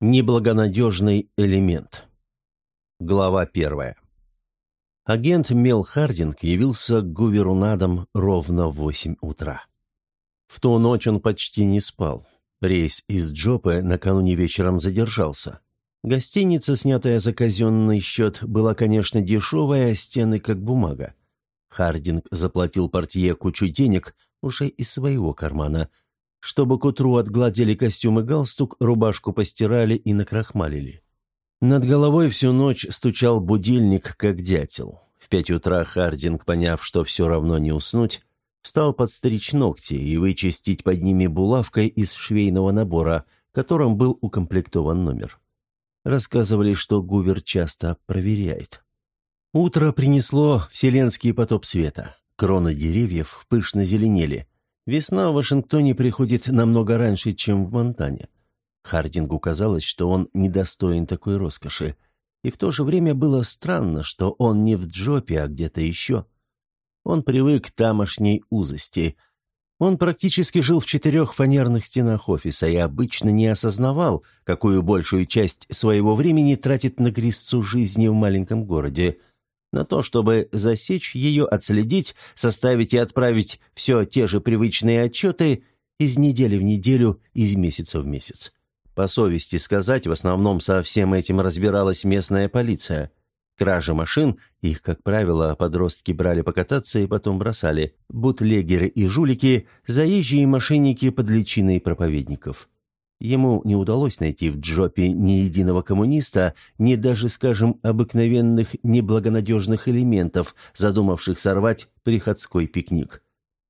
Неблагонадежный элемент. Глава первая. Агент Мел Хардинг явился к Гуверу на дом ровно в восемь утра. В ту ночь он почти не спал. Рейс из Джопы накануне вечером задержался. Гостиница, снятая за казенный счет, была, конечно, дешевая, а стены как бумага. Хардинг заплатил портье кучу денег уже из своего кармана – чтобы к утру отгладили костюм и галстук, рубашку постирали и накрахмалили. Над головой всю ночь стучал будильник, как дятел. В пять утра Хардинг, поняв, что все равно не уснуть, встал подстричь ногти и вычистить под ними булавкой из швейного набора, которым был укомплектован номер. Рассказывали, что Гувер часто проверяет. Утро принесло вселенский потоп света. Кроны деревьев пышно зеленели – Весна в Вашингтоне приходит намного раньше, чем в Монтане. Хардингу казалось, что он недостоин такой роскоши. И в то же время было странно, что он не в Джопе, а где-то еще. Он привык к тамошней узости. Он практически жил в четырех фанерных стенах офиса и обычно не осознавал, какую большую часть своего времени тратит на грязцу жизни в маленьком городе – на то, чтобы засечь ее, отследить, составить и отправить все те же привычные отчеты из недели в неделю, из месяца в месяц. По совести сказать, в основном со всем этим разбиралась местная полиция. Кражи машин, их, как правило, подростки брали покататься и потом бросали, бутлегеры и жулики, заезжие мошенники под личиной проповедников. Ему не удалось найти в Джопе ни единого коммуниста, ни даже, скажем, обыкновенных неблагонадежных элементов, задумавших сорвать приходской пикник.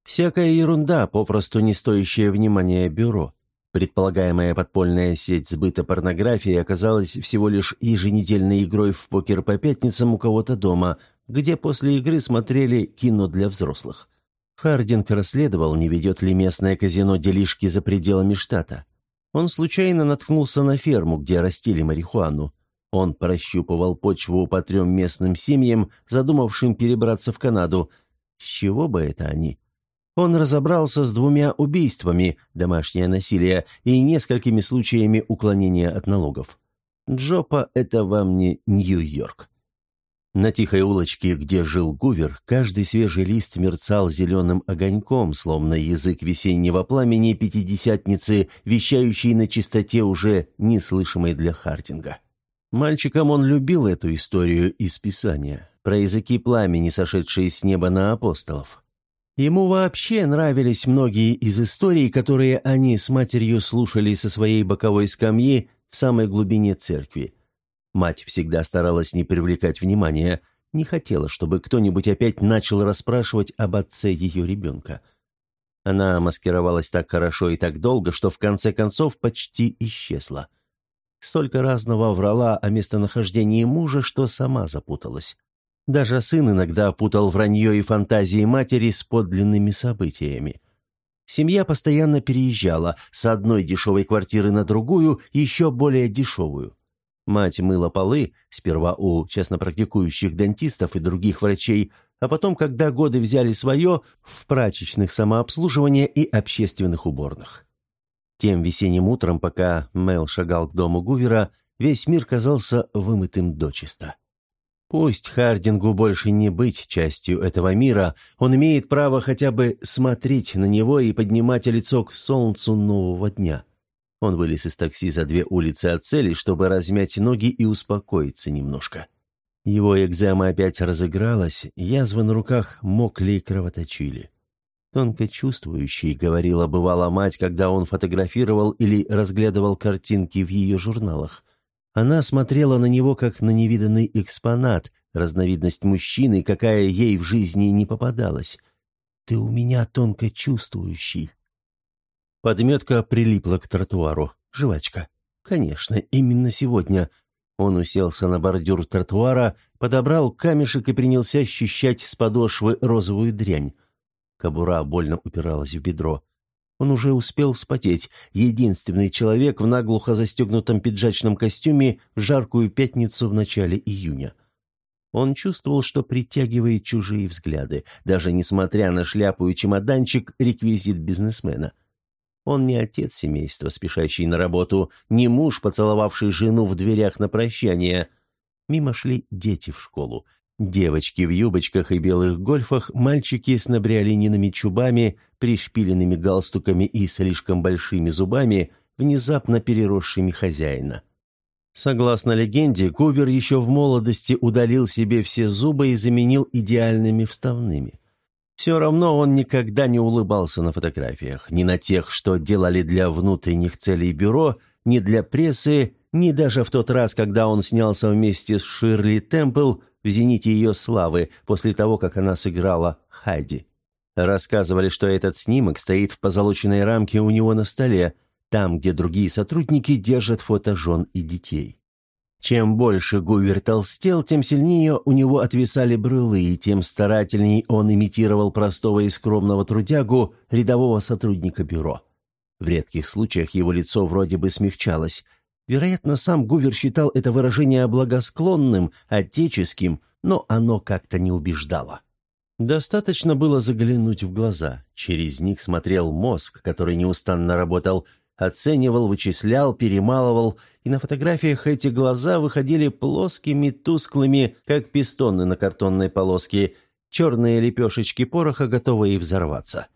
Всякая ерунда, попросту не стоящая внимания бюро. Предполагаемая подпольная сеть сбыта порнографии оказалась всего лишь еженедельной игрой в покер по пятницам у кого-то дома, где после игры смотрели кино для взрослых. Хардинг расследовал, не ведет ли местное казино делишки за пределами штата. Он случайно наткнулся на ферму, где растили марихуану. Он прощупывал почву по трем местным семьям, задумавшим перебраться в Канаду. С чего бы это они? Он разобрался с двумя убийствами, домашнее насилие и несколькими случаями уклонения от налогов. Джопа – это вам не Нью-Йорк. На тихой улочке, где жил Гувер, каждый свежий лист мерцал зеленым огоньком, словно язык весеннего пламени пятидесятницы, вещающий на чистоте уже неслышимой для Хардинга. Мальчиком он любил эту историю из Писания, про языки пламени, сошедшие с неба на апостолов. Ему вообще нравились многие из историй, которые они с матерью слушали со своей боковой скамьи в самой глубине церкви – Мать всегда старалась не привлекать внимания, не хотела, чтобы кто-нибудь опять начал расспрашивать об отце ее ребенка. Она маскировалась так хорошо и так долго, что в конце концов почти исчезла. Столько разного врала о местонахождении мужа, что сама запуталась. Даже сын иногда путал вранье и фантазии матери с подлинными событиями. Семья постоянно переезжала с одной дешевой квартиры на другую, еще более дешевую. Мать мыла полы, сперва у честно практикующих дантистов и других врачей, а потом, когда годы взяли свое, в прачечных самообслуживания и общественных уборных. Тем весенним утром, пока Мэл шагал к дому Гувера, весь мир казался вымытым дочисто. Пусть Хардингу больше не быть частью этого мира, он имеет право хотя бы смотреть на него и поднимать лицо к солнцу нового дня. Он вылез из такси за две улицы от цели, чтобы размять ноги и успокоиться немножко. Его экзема опять разыгралась, язвы на руках мокли и кровоточили. Тонко чувствующий, говорила бывала мать, когда он фотографировал или разглядывал картинки в ее журналах. Она смотрела на него, как на невиданный экспонат, разновидность мужчины, какая ей в жизни не попадалась. «Ты у меня тонко чувствующий», Подметка прилипла к тротуару. Жвачка. Конечно, именно сегодня. Он уселся на бордюр тротуара, подобрал камешек и принялся ощущать с подошвы розовую дрянь. Кобура больно упиралась в бедро. Он уже успел вспотеть. Единственный человек в наглухо застегнутом пиджачном костюме в жаркую пятницу в начале июня. Он чувствовал, что притягивает чужие взгляды, даже несмотря на шляпу и чемоданчик, реквизит бизнесмена. Он не отец семейства, спешащий на работу, не муж, поцеловавший жену в дверях на прощание. Мимо шли дети в школу. Девочки в юбочках и белых гольфах, мальчики с набриолиниными чубами, пришпиленными галстуками и слишком большими зубами, внезапно переросшими хозяина. Согласно легенде, Гувер еще в молодости удалил себе все зубы и заменил идеальными вставными. Все равно он никогда не улыбался на фотографиях, ни на тех, что делали для внутренних целей бюро, ни для прессы, ни даже в тот раз, когда он снялся вместе с Ширли Темпл в «Зените ее славы» после того, как она сыграла Хайди. Рассказывали, что этот снимок стоит в позолоченной рамке у него на столе – там, где другие сотрудники держат фото жен и детей. Чем больше Гувер толстел, тем сильнее у него отвисали брылы, и тем старательней он имитировал простого и скромного трудягу, рядового сотрудника бюро. В редких случаях его лицо вроде бы смягчалось. Вероятно, сам Гувер считал это выражение благосклонным, отеческим, но оно как-то не убеждало. Достаточно было заглянуть в глаза. Через них смотрел мозг, который неустанно работал, Оценивал, вычислял, перемалывал, и на фотографиях эти глаза выходили плоскими, тусклыми, как пистоны на картонной полоске, черные лепешечки пороха, готовые взорваться.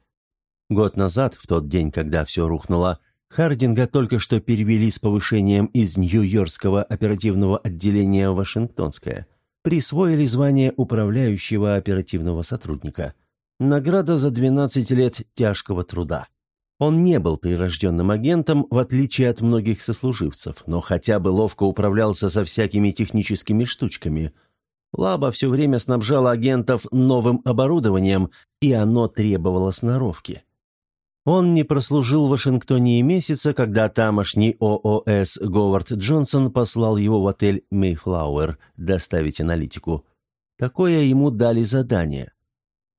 Год назад, в тот день, когда все рухнуло, Хардинга только что перевели с повышением из Нью-Йоркского оперативного отделения в Вашингтонское. Присвоили звание управляющего оперативного сотрудника. Награда за 12 лет тяжкого труда. Он не был прирожденным агентом, в отличие от многих сослуживцев, но хотя бы ловко управлялся со всякими техническими штучками. Лаба все время снабжала агентов новым оборудованием, и оно требовало сноровки. Он не прослужил в Вашингтоне и месяца, когда тамошний ООС Говард Джонсон послал его в отель «Мейфлауэр» доставить аналитику. Такое ему дали задание.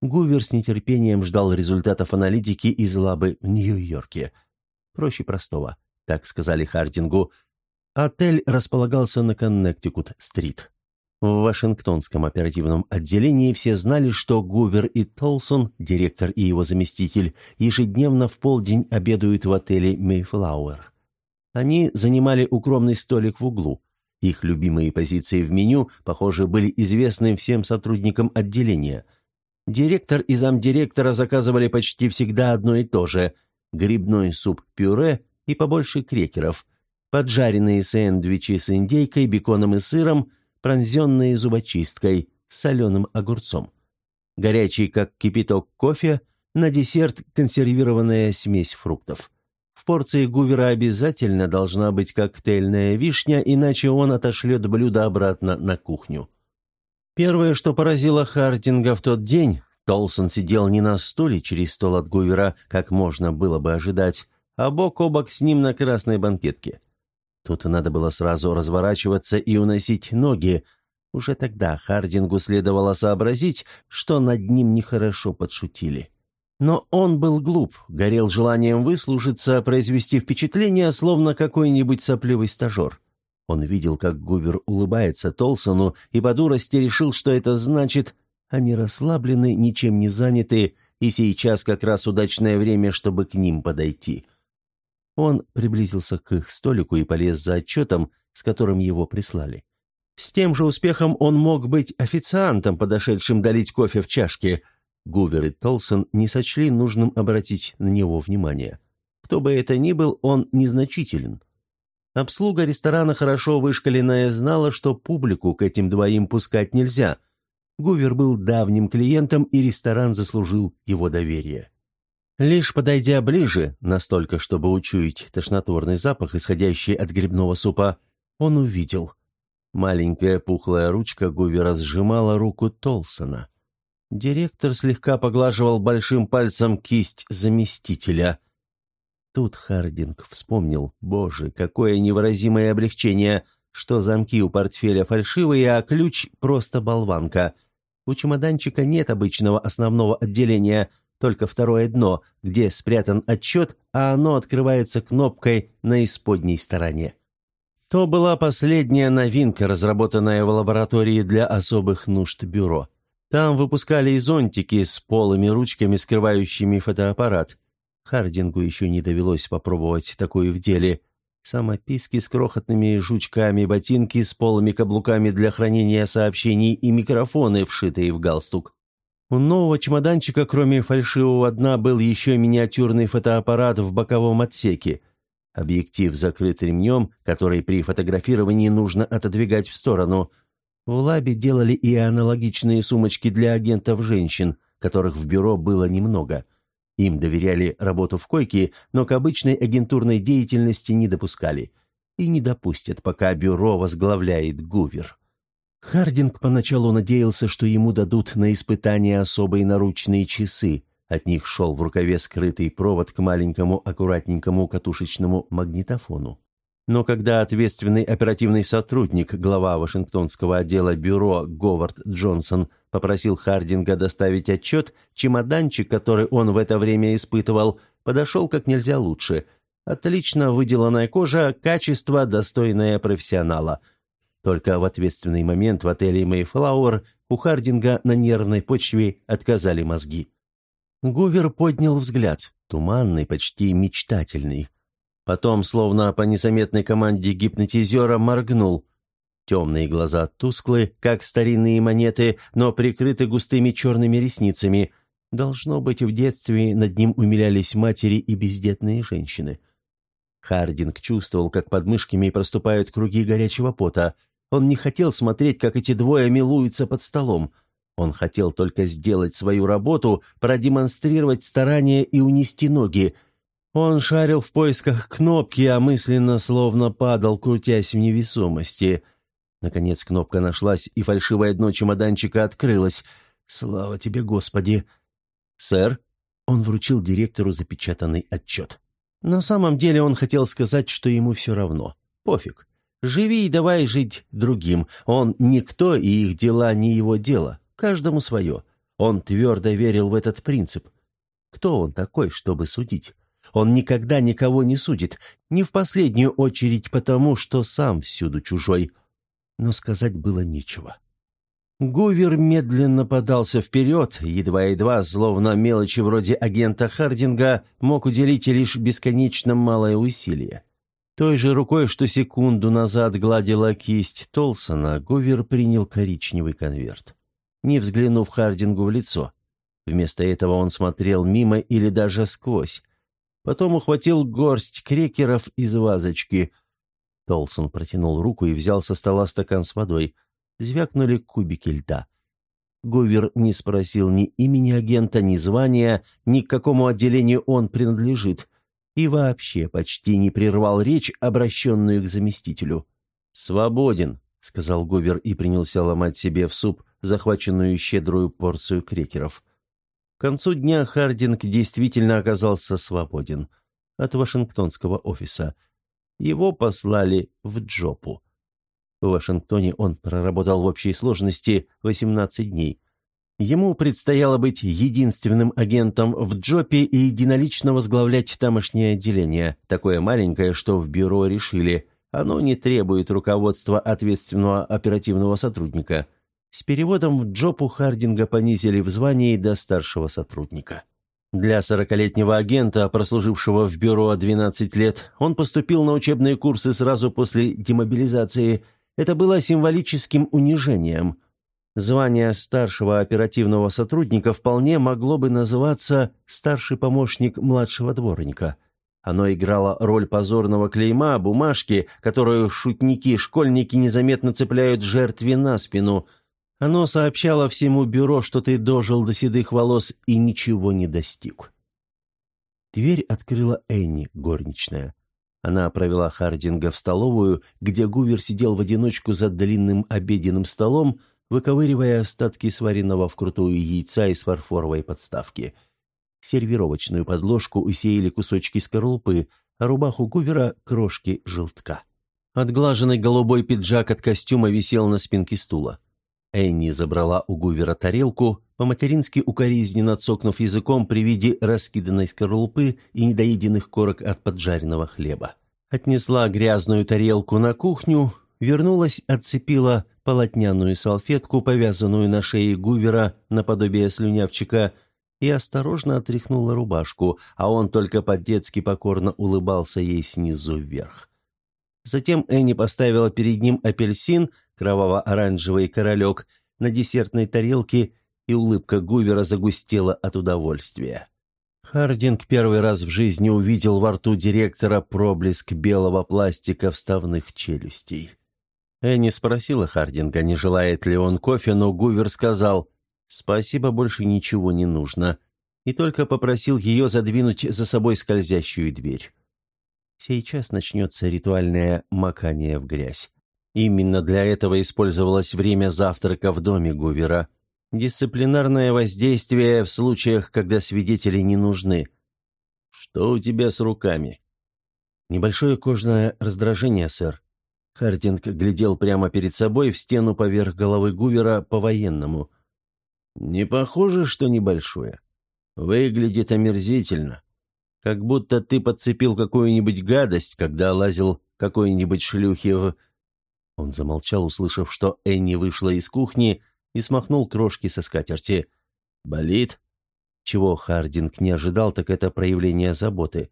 Гувер с нетерпением ждал результатов аналитики из лабы в Нью-Йорке. Проще простого, так сказали Хардингу. Отель располагался на Коннектикут-стрит. В Вашингтонском оперативном отделении все знали, что Гувер и Толсон, директор и его заместитель, ежедневно в полдень обедают в отеле «Мейфлауэр». Они занимали укромный столик в углу. Их любимые позиции в меню, похоже, были известны всем сотрудникам отделения – Директор и замдиректора заказывали почти всегда одно и то же – грибной суп-пюре и побольше крекеров, поджаренные сэндвичи с индейкой, беконом и сыром, пронзенные зубочисткой, с соленым огурцом. Горячий, как кипяток, кофе, на десерт консервированная смесь фруктов. В порции Гувера обязательно должна быть коктейльная вишня, иначе он отошлет блюдо обратно на кухню. Первое, что поразило Хардинга в тот день, Толсон сидел не на стуле через стол от Гувера, как можно было бы ожидать, а бок о бок с ним на красной банкетке. Тут надо было сразу разворачиваться и уносить ноги. Уже тогда Хардингу следовало сообразить, что над ним нехорошо подшутили. Но он был глуп, горел желанием выслужиться, произвести впечатление, словно какой-нибудь сопливый стажер. Он видел, как Гувер улыбается Толсону, и по дурости решил, что это значит, они расслаблены, ничем не заняты, и сейчас как раз удачное время, чтобы к ним подойти. Он приблизился к их столику и полез за отчетом, с которым его прислали. С тем же успехом он мог быть официантом, подошедшим долить кофе в чашке. Гувер и Толсон не сочли нужным обратить на него внимание. Кто бы это ни был, он незначителен. Обслуга ресторана хорошо вышкаленная знала, что публику к этим двоим пускать нельзя. Гувер был давним клиентом, и ресторан заслужил его доверие. Лишь подойдя ближе, настолько, чтобы учуять тошнотворный запах, исходящий от грибного супа, он увидел. Маленькая пухлая ручка Гувера сжимала руку Толсона. Директор слегка поглаживал большим пальцем кисть заместителя – Тут Хардинг вспомнил, боже, какое невыразимое облегчение, что замки у портфеля фальшивые, а ключ просто болванка. У чемоданчика нет обычного основного отделения, только второе дно, где спрятан отчет, а оно открывается кнопкой на исподней стороне. То была последняя новинка, разработанная в лаборатории для особых нужд бюро. Там выпускали и зонтики с полыми ручками, скрывающими фотоаппарат. Хардингу еще не довелось попробовать такое в деле. Самописки с крохотными жучками, ботинки с полыми каблуками для хранения сообщений и микрофоны, вшитые в галстук. У нового чемоданчика, кроме фальшивого дна, был еще миниатюрный фотоаппарат в боковом отсеке. Объектив закрыт ремнем, который при фотографировании нужно отодвигать в сторону. В лабе делали и аналогичные сумочки для агентов женщин, которых в бюро было немного. Им доверяли работу в койке, но к обычной агентурной деятельности не допускали. И не допустят, пока бюро возглавляет Гувер. Хардинг поначалу надеялся, что ему дадут на испытание особые наручные часы. От них шел в рукаве скрытый провод к маленькому аккуратненькому катушечному магнитофону. Но когда ответственный оперативный сотрудник, глава Вашингтонского отдела бюро Говард Джонсон, попросил Хардинга доставить отчет, чемоданчик, который он в это время испытывал, подошел как нельзя лучше. Отлично выделанная кожа, качество, достойное профессионала. Только в ответственный момент в отеле «Мэйфлауэр» у Хардинга на нервной почве отказали мозги. Гувер поднял взгляд, туманный, почти мечтательный. Потом, словно по незаметной команде гипнотизера, моргнул. Темные глаза тусклы, как старинные монеты, но прикрыты густыми черными ресницами. Должно быть, в детстве над ним умилялись матери и бездетные женщины. Хардинг чувствовал, как под мышками проступают круги горячего пота. Он не хотел смотреть, как эти двое милуются под столом. Он хотел только сделать свою работу, продемонстрировать старание и унести ноги — он шарил в поисках кнопки, а мысленно словно падал, крутясь в невесомости. Наконец кнопка нашлась, и фальшивое дно чемоданчика открылось. «Слава тебе, Господи!» «Сэр?» Он вручил директору запечатанный отчет. На самом деле он хотел сказать, что ему все равно. Пофиг. Живи и давай жить другим. Он никто, и их дела не его дело. Каждому свое. Он твердо верил в этот принцип. Кто он такой, чтобы судить? Он никогда никого не судит, не в последнюю очередь потому, что сам всюду чужой. Но сказать было нечего. Гувер медленно подался вперед, едва-едва, словно мелочи вроде агента Хардинга, мог уделить лишь бесконечно малое усилие. Той же рукой, что секунду назад гладила кисть Толсона, Гувер принял коричневый конверт, не взглянув Хардингу в лицо. Вместо этого он смотрел мимо или даже сквозь, Потом ухватил горсть крекеров из вазочки. Толсон протянул руку и взял со стола стакан с водой. Звякнули кубики льда. Гувер не спросил ни имени агента, ни звания, ни к какому отделению он принадлежит. И вообще почти не прервал речь, обращенную к заместителю. «Свободен», — сказал Гувер и принялся ломать себе в суп захваченную щедрую порцию крекеров. К концу дня Хардинг действительно оказался свободен от Вашингтонского офиса. Его послали в Джопу. В Вашингтоне он проработал в общей сложности 18 дней. Ему предстояло быть единственным агентом в Джопе и единолично возглавлять тамошнее отделение, такое маленькое, что в бюро решили, оно не требует руководства ответственного оперативного сотрудника – с переводом в Джопу Хардинга понизили в звании до старшего сотрудника. Для сорокалетнего агента, прослужившего в бюро 12 лет, он поступил на учебные курсы сразу после демобилизации. Это было символическим унижением. Звание старшего оперативного сотрудника вполне могло бы называться «старший помощник младшего дворника». Оно играло роль позорного клейма, бумажки, которую шутники-школьники незаметно цепляют жертве на спину – оно сообщало всему бюро, что ты дожил до седых волос и ничего не достиг. Дверь открыла Энни, горничная. Она провела Хардинга в столовую, где Гувер сидел в одиночку за длинным обеденным столом, выковыривая остатки сваренного вкрутую яйца из фарфоровой подставки. Сервировочную подложку усеяли кусочки скорлупы, а рубаху Гувера — крошки желтка. Отглаженный голубой пиджак от костюма висел на спинке стула. Энни забрала у Гувера тарелку, по-матерински укоризненно цокнув языком при виде раскиданной скорлупы и недоеденных корок от поджаренного хлеба. Отнесла грязную тарелку на кухню, вернулась, отцепила полотняную салфетку, повязанную на шее Гувера наподобие слюнявчика, и осторожно отряхнула рубашку, а он только по-детски покорно улыбался ей снизу вверх. Затем Энни поставила перед ним апельсин, кроваво-оранжевый королек, на десертной тарелке, и улыбка Гувера загустела от удовольствия. Хардинг первый раз в жизни увидел во рту директора проблеск белого пластика вставных челюстей. Энни спросила Хардинга, не желает ли он кофе, но Гувер сказал «Спасибо, больше ничего не нужно», и только попросил ее задвинуть за собой скользящую дверь. Сейчас начнется ритуальное макание в грязь. Именно для этого использовалось время завтрака в доме Гувера. Дисциплинарное воздействие в случаях, когда свидетели не нужны. «Что у тебя с руками?» «Небольшое кожное раздражение, сэр». Хардинг глядел прямо перед собой в стену поверх головы Гувера по-военному. «Не похоже, что небольшое. Выглядит омерзительно. Как будто ты подцепил какую-нибудь гадость, когда лазил какой-нибудь шлюхи в...» Он замолчал, услышав, что Энни вышла из кухни и смахнул крошки со скатерти. «Болит?» Чего Хардинг не ожидал, так это проявление заботы.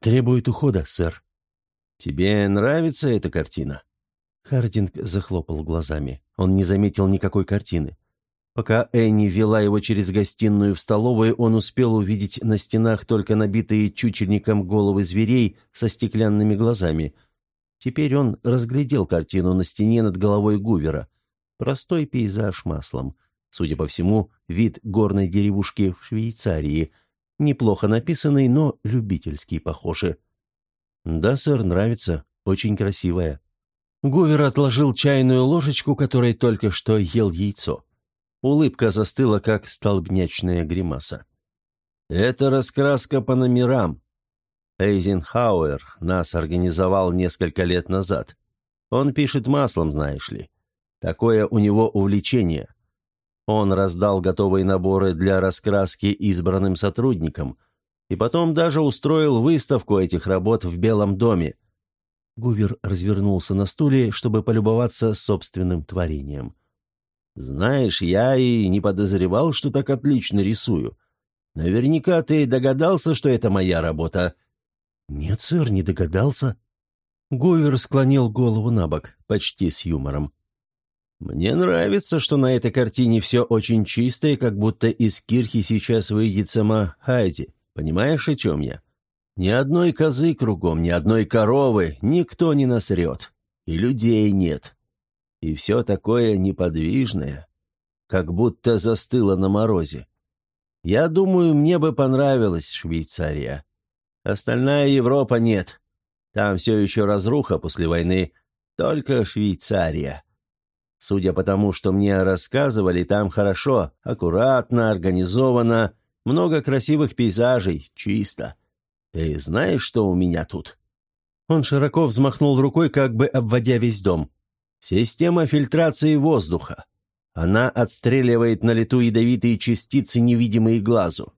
«Требует ухода, сэр». «Тебе нравится эта картина?» Хардинг захлопал глазами. Он не заметил никакой картины. Пока Энни вела его через гостиную в столовую, он успел увидеть на стенах только набитые чучельником головы зверей со стеклянными глазами. Теперь он разглядел картину на стене над головой Гувера. Простой пейзаж маслом. Судя по всему, вид горной деревушки в Швейцарии. Неплохо написанный, но любительский, похоже. «Да, сэр, нравится. Очень красивая». Гувер отложил чайную ложечку, которой только что ел яйцо. Улыбка застыла, как столбнячная гримаса. «Это раскраска по номерам. Эйзенхауэр нас организовал несколько лет назад. Он пишет маслом, знаешь ли. Такое у него увлечение. Он раздал готовые наборы для раскраски избранным сотрудникам и потом даже устроил выставку этих работ в Белом доме. Гувер развернулся на стуле, чтобы полюбоваться собственным творением. «Знаешь, я и не подозревал, что так отлично рисую. Наверняка ты догадался, что это моя работа». «Нет, сэр, не догадался». Гувер склонил голову на бок, почти с юмором. «Мне нравится, что на этой картине все очень чистое, как будто из кирхи сейчас выйдет сама Хайди. Понимаешь, о чем я? Ни одной козы кругом, ни одной коровы, никто не насрет. И людей нет. И все такое неподвижное, как будто застыло на морозе. Я думаю, мне бы понравилась Швейцария. Остальная Европа нет. Там все еще разруха после войны, только Швейцария. Судя по тому, что мне рассказывали, там хорошо, аккуратно, организовано, много красивых пейзажей, чисто. Ты знаешь, что у меня тут?» Он широко взмахнул рукой, как бы обводя весь дом. Система фильтрации воздуха. Она отстреливает на лету ядовитые частицы, невидимые глазу.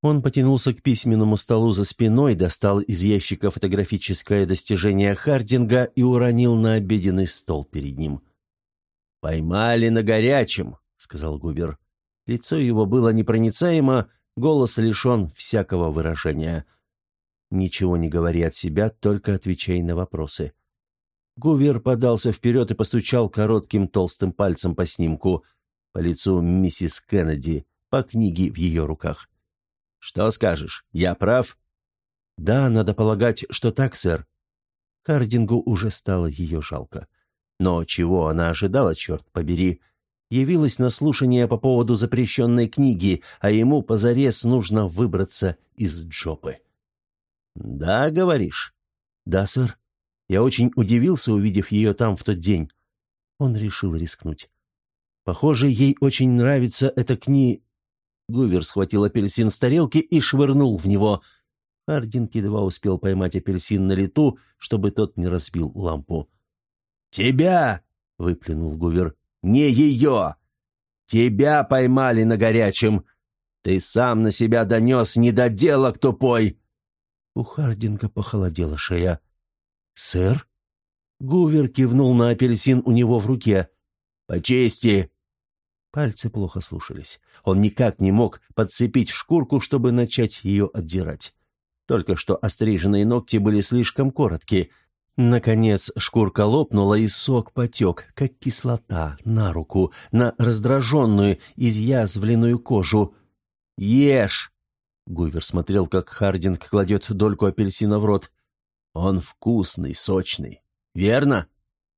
Он потянулся к письменному столу за спиной, достал из ящика фотографическое достижение Хардинга и уронил на обеденный стол перед ним. «Поймали на горячем», — сказал Губер. Лицо его было непроницаемо, голос лишен всякого выражения. «Ничего не говори от себя, только отвечай на вопросы». Гувер подался вперед и постучал коротким толстым пальцем по снимку, по лицу миссис Кеннеди, по книге в ее руках. «Что скажешь? Я прав?» «Да, надо полагать, что так, сэр». Хардингу уже стало ее жалко. Но чего она ожидала, черт побери? Явилась на слушание по поводу запрещенной книги, а ему позарез нужно выбраться из джопы. «Да, говоришь?» «Да, сэр». Я очень удивился, увидев ее там в тот день. Он решил рискнуть. Похоже, ей очень нравится эта кни... Гувер схватил апельсин с тарелки и швырнул в него. Хардинг едва успел поймать апельсин на лету, чтобы тот не разбил лампу. «Тебя!» — выплюнул Гувер. «Не ее! Тебя поймали на горячем! Ты сам на себя донес недоделок тупой!» У Хардинга похолодела шея. «Сэр?» Гувер кивнул на апельсин у него в руке. «По чести!» Пальцы плохо слушались. Он никак не мог подцепить шкурку, чтобы начать ее отдирать. Только что остриженные ногти были слишком короткие. Наконец шкурка лопнула, и сок потек, как кислота, на руку, на раздраженную, изъязвленную кожу. «Ешь!» Гувер смотрел, как Хардинг кладет дольку апельсина в рот. «Он вкусный, сочный. Верно?»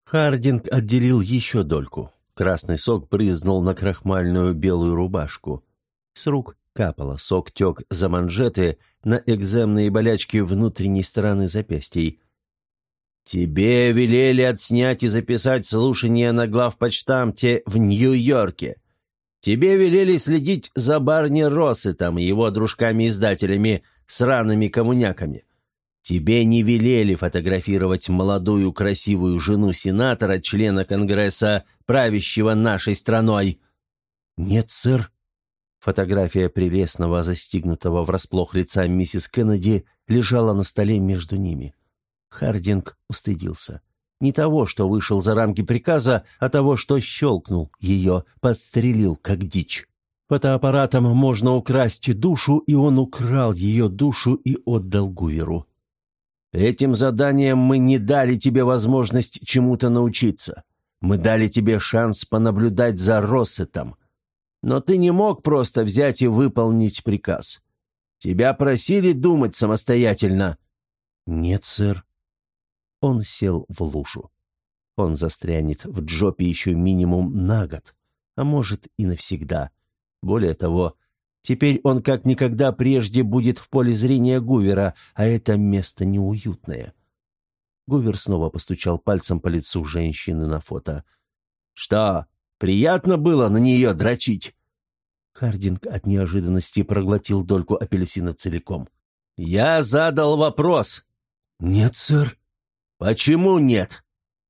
Хардинг отделил еще дольку. Красный сок брызнул на крахмальную белую рубашку. С рук капало, сок тек за манжеты на экземные болячки внутренней стороны запястий. «Тебе велели отснять и записать слушание на главпочтамте в Нью-Йорке. Тебе велели следить за Барни Россетом и его дружками-издателями, сраными коммуняками. Тебе не велели фотографировать молодую красивую жену сенатора, члена Конгресса, правящего нашей страной». «Нет, сэр». Фотография прелестного, застигнутого врасплох лица миссис Кеннеди лежала на столе между ними. Хардинг устыдился. Не того, что вышел за рамки приказа, а того, что щелкнул ее, подстрелил, как дичь. Фотоаппаратом можно украсть душу, и он украл ее душу и отдал Гуверу. «Этим заданием мы не дали тебе возможность чему-то научиться. Мы дали тебе шанс понаблюдать за Россетом. Но ты не мог просто взять и выполнить приказ. Тебя просили думать самостоятельно». «Нет, сэр», он сел в лужу. Он застрянет в джопе еще минимум на год, а может и навсегда. Более того, теперь он как никогда прежде будет в поле зрения Гувера, а это место неуютное. Гувер снова постучал пальцем по лицу женщины на фото. «Что, приятно было на нее дрочить?» Хардинг от неожиданности проглотил дольку апельсина целиком. «Я задал вопрос». «Нет, сэр», «Почему нет?»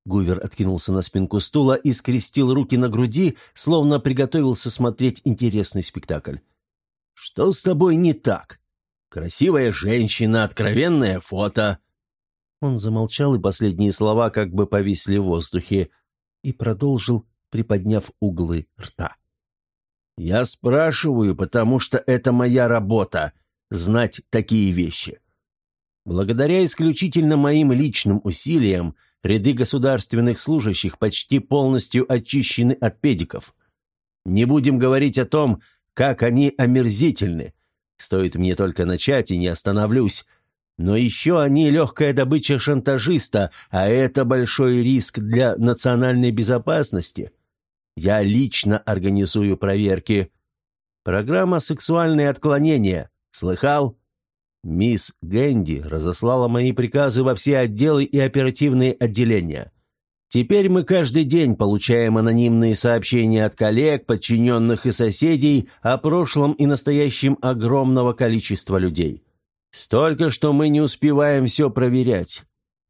Гувер откинулся на спинку стула и скрестил руки на груди, словно приготовился смотреть интересный спектакль. «Что с тобой не так? Красивая женщина, откровенное фото». Он замолчал, и последние слова как бы повисли в воздухе, и продолжил, приподняв углы рта. «Я спрашиваю, потому что это моя работа — знать такие вещи. Благодаря исключительно моим личным усилиям, ряды государственных служащих почти полностью очищены от педиков. Не будем говорить о том, как они омерзительны. Стоит мне только начать, и не остановлюсь. Но еще они легкая добыча шантажиста, а это большой риск для национальной безопасности. Я лично организую проверки. Программа «Сексуальные отклонения». Слыхал? Мисс Гэнди разослала мои приказы во все отделы и оперативные отделения. Теперь мы каждый день получаем анонимные сообщения от коллег, подчиненных и соседей о прошлом и настоящем огромного количества людей. Столько, что мы не успеваем все проверять.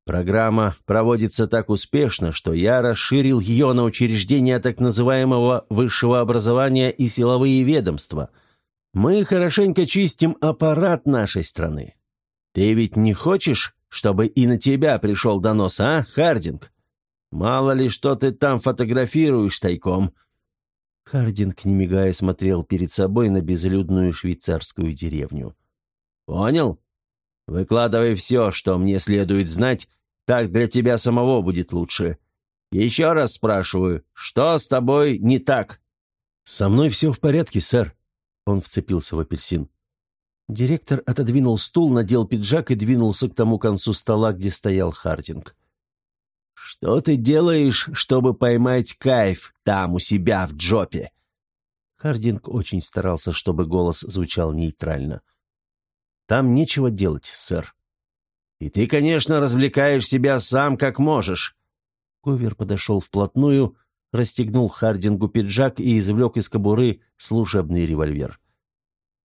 Программа проводится так успешно, что я расширил ее на учреждения так называемого высшего образования и силовые ведомства – мы хорошенько чистим аппарат нашей страны. Ты ведь не хочешь, чтобы и на тебя пришел донос, а, Хардинг? Мало ли, что ты там фотографируешь тайком». Хардинг, не мигая, смотрел перед собой на безлюдную швейцарскую деревню. «Понял? Выкладывай все, что мне следует знать, так для тебя самого будет лучше. Еще раз спрашиваю, что с тобой не так?» «Со мной все в порядке, сэр», он вцепился в апельсин. Директор отодвинул стул, надел пиджак и двинулся к тому концу стола, где стоял Хардинг. «Что ты делаешь, чтобы поймать кайф там, у себя, в джопе?» Хардинг очень старался, чтобы голос звучал нейтрально. «Там нечего делать, сэр». «И ты, конечно, развлекаешь себя сам, как можешь». Говер подошел вплотную, расстегнул Хардингу пиджак и извлек из кобуры служебный револьвер.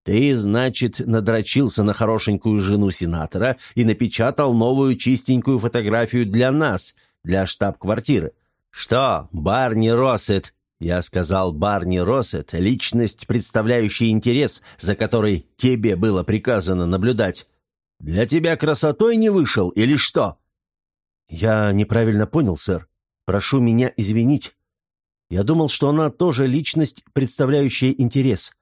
«Ты, значит, надрочился на хорошенькую жену сенатора и напечатал новую чистенькую фотографию для нас, для штаб-квартиры. Что, Барни Россет?» Я сказал Барни Россет, личность, представляющая интерес, за которой тебе было приказано наблюдать. Для тебя красотой не вышел или что?» «Я неправильно понял, сэр. Прошу меня извинить». Я думал, что она тоже личность, представляющая интерес.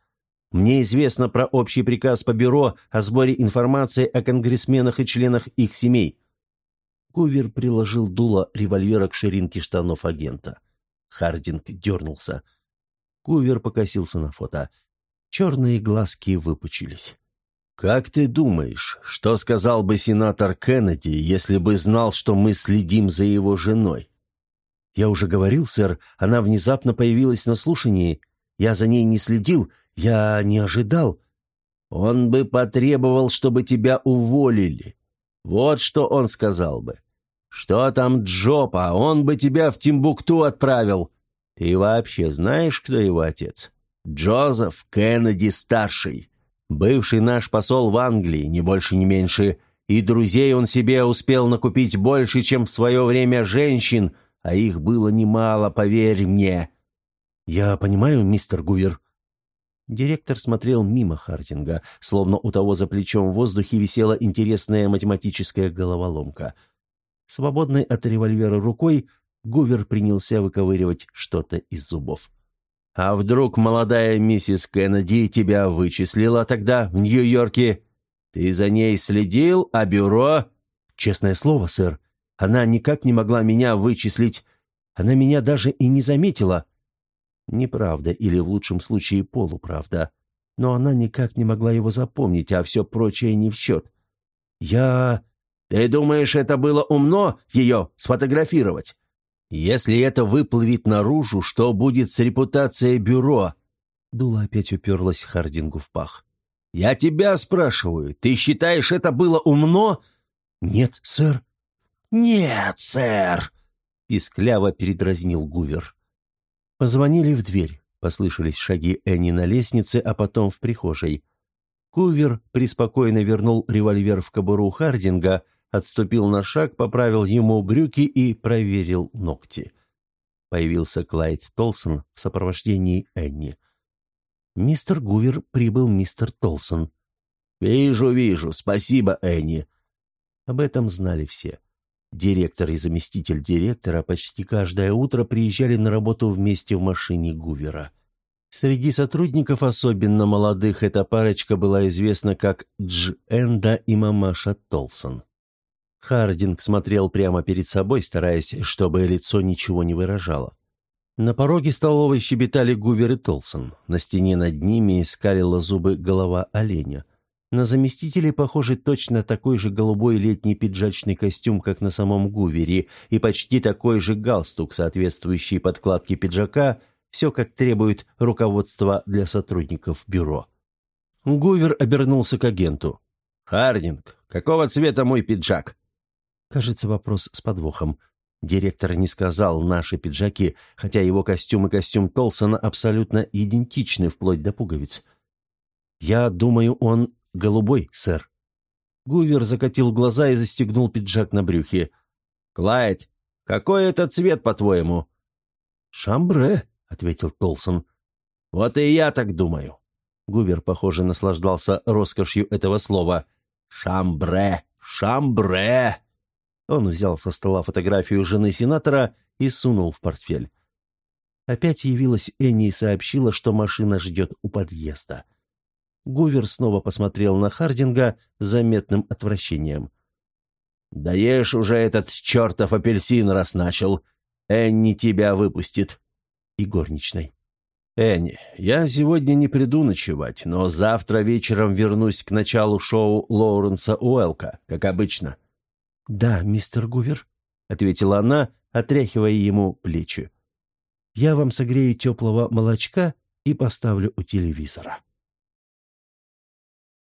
Мне известно про общий приказ по бюро о сборе информации о конгрессменах и членах их семей». Гувер приложил дуло револьвера к ширинке штанов агента. Хардинг дернулся. Гувер покосился на фото. Черные глазки выпучились. «Как ты думаешь, что сказал бы сенатор Кеннеди, если бы знал, что мы следим за его женой?» «Я уже говорил, сэр, она внезапно появилась на слушании. Я за ней не следил, я не ожидал». «Он бы потребовал, чтобы тебя уволили. Вот что он сказал бы. Что там Джопа, он бы тебя в Тимбукту отправил. Ты вообще знаешь, кто его отец? Джозеф Кеннеди-старший». Бывший наш посол в Англии, не больше, не меньше, и друзей он себе успел накупить больше, чем в свое время женщин, а их было немало, поверь мне». «Я понимаю, мистер Гувер». Директор смотрел мимо Хартинга, словно у того за плечом в воздухе висела интересная математическая головоломка. Свободной от револьвера рукой Гувер принялся выковыривать что-то из зубов. А вдруг молодая миссис Кеннеди тебя вычислила тогда в Нью-Йорке? Ты за ней следил, а бюро...» «Честное слово, сэр, она никак не могла меня вычислить. Она меня даже и не заметила». Неправда, или в лучшем случае полуправда. Но она никак не могла его запомнить, а все прочее не в счет. «Я...» «Ты думаешь, это было умно ее сфотографировать?» Если это выплывет наружу, что будет с репутацией бюро?» Дула опять уперлась Хардингу в пах. «Я тебя спрашиваю, ты считаешь, это было умно?» «Нет, сэр». «Нет, сэр», — пискляво передразнил Гувер. Позвонили в дверь. Послышались шаги Энни на лестнице, а потом в прихожей. Гувер преспокойно вернул револьвер в кобуру Хардинга, отступил на шаг, поправил ему брюки и проверил ногти. Появился Клайд Толсон в сопровождении Энни. «Мистер Гувер прибыл, мистер Толсон». «Вижу, вижу. Спасибо, Энни». Об этом знали все. Директор и заместитель директора почти каждое утро приезжали на работу вместе в машине Гувера. Среди сотрудников, особенно молодых, эта парочка была известна как Дж. Энда и мамаша Толсон. Хардинг смотрел прямо перед собой, стараясь, чтобы лицо ничего не выражало. На пороге столовой щебетали Гувер и Толсон. На стене над ними скалила зубы голова оленя. На заместителе, похоже, точно такой же голубой летний пиджачный костюм, как на самом Гувере, и почти такой же галстук, соответствующий подкладке пиджака, все как требует руководство для сотрудников бюро. Гувер обернулся к агенту. «Хардинг, какого цвета мой пиджак?» Кажется, вопрос с подвохом. Директор не сказал «наши пиджаки», хотя его костюм и костюм Толсона абсолютно идентичны вплоть до пуговиц. «Я думаю, он голубой, сэр». Гувер закатил глаза и застегнул пиджак на брюхе. «Клайд, какой это цвет, по-твоему?» «Шамбре», — ответил Толсон. «Вот и я так думаю». Гувер, похоже, наслаждался роскошью этого слова. «Шамбре! Шамбре!» Он взял со стола фотографию жены сенатора и сунул в портфель. Опять явилась Энни и сообщила, что машина ждет у подъезда. Гувер снова посмотрел на Хардинга с заметным отвращением. «Даешь уже этот чертов апельсин, раз начал. Энни тебя выпустит». И горничной. «Энни, я сегодня не приду ночевать, но завтра вечером вернусь к началу шоу Лоуренса Уэлка, как обычно. «Да, мистер Гувер», — ответила она, отряхивая ему плечи. «Я вам согрею теплого молочка и поставлю у телевизора».